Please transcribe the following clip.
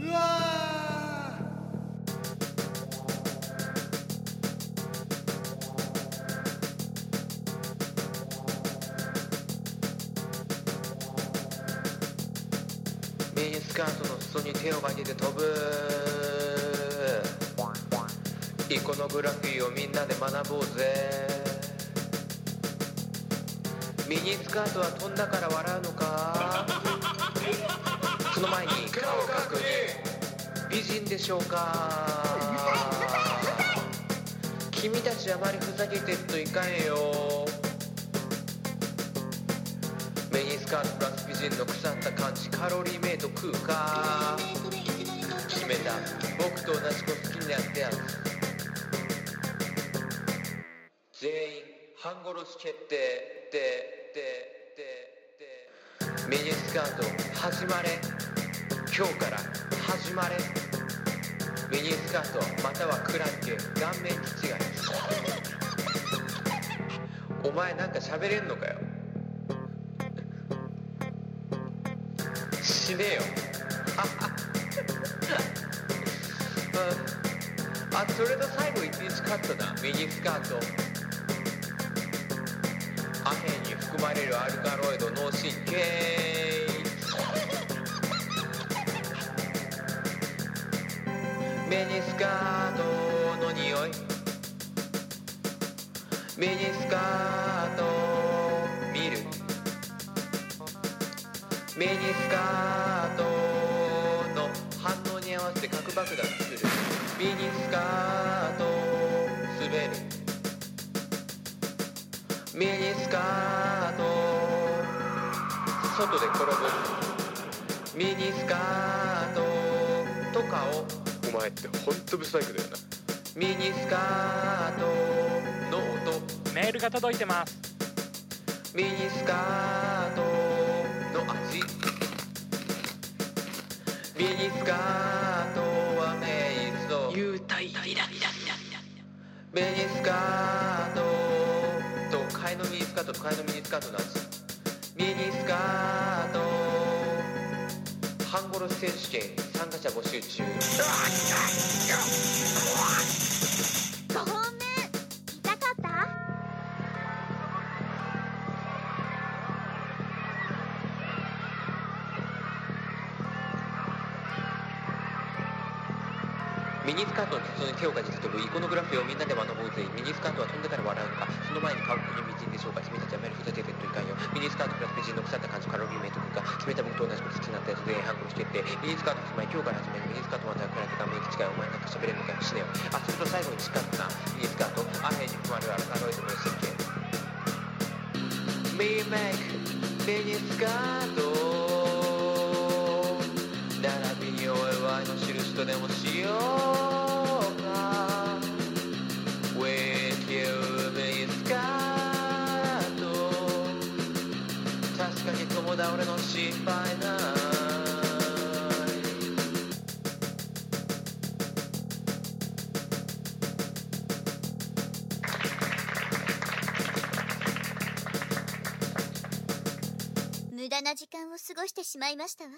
ミニスカートの裾に手を曲げて飛ぶ。イコノグラフィーをみんなで学ぼうぜ。ミニスカートは飛んだから笑うのか？人でしょうか。君たちあまりふざけてるといかんよ。ミニスカートプラス美人の腐った感じカロリーメイト食うか。決めた。僕と同じ子好きになってやつ全員半殺し決定。ででででミニスカート始まれ。今日から始まれ。ミニスカートまたはクラッケ顔面気違いお前なんか喋れんのかよ。しねえよ。あそれと最後一日カットだ。ミニスカート。アヘンに含まれるアルカロイド脳神経。カートの匂い。ミニスカート見る。ミニスカートの反応に合わせて核爆弾作る。ミニスカート滑る。ミニスカート外で転ぶ。ミニスカートとかをお前ってほんとブサイクだよなミニスカートの音メールが届いてます。ミニスカートの味。ミニスカートはメイソ幽ミニスカートと替えのミニスカートと替えのミニスカートの味。ミニスカート半殺し選手権参加者募集中。ご本命痛かった？ミニスカートの裾に手をかけて飛ぶイコノグラフィーをみんなで学ぼうぜ。ミニスカートは飛んでから笑うのか。その前に顔こに道でしょうか君たちはあまりふざけてるといかんよミニスカートプラス美人の腐った感じ。カロリーメイトか決めた僕と同じこと好きになったやつ全員反抗してってミニスカート始まり今日から始まりミニスカートまたはくらい画面近いお前なんか喋れんのかよ死ねよ。あそれと最後に誓ったな。ミニスカート。アヘンに含まれるアルカロイドの神経ミメイク。ミニスカート。並びにお祝いの印とでもしよう。だ俺の心配ない無駄な時間を過ごしてしまいましたわ。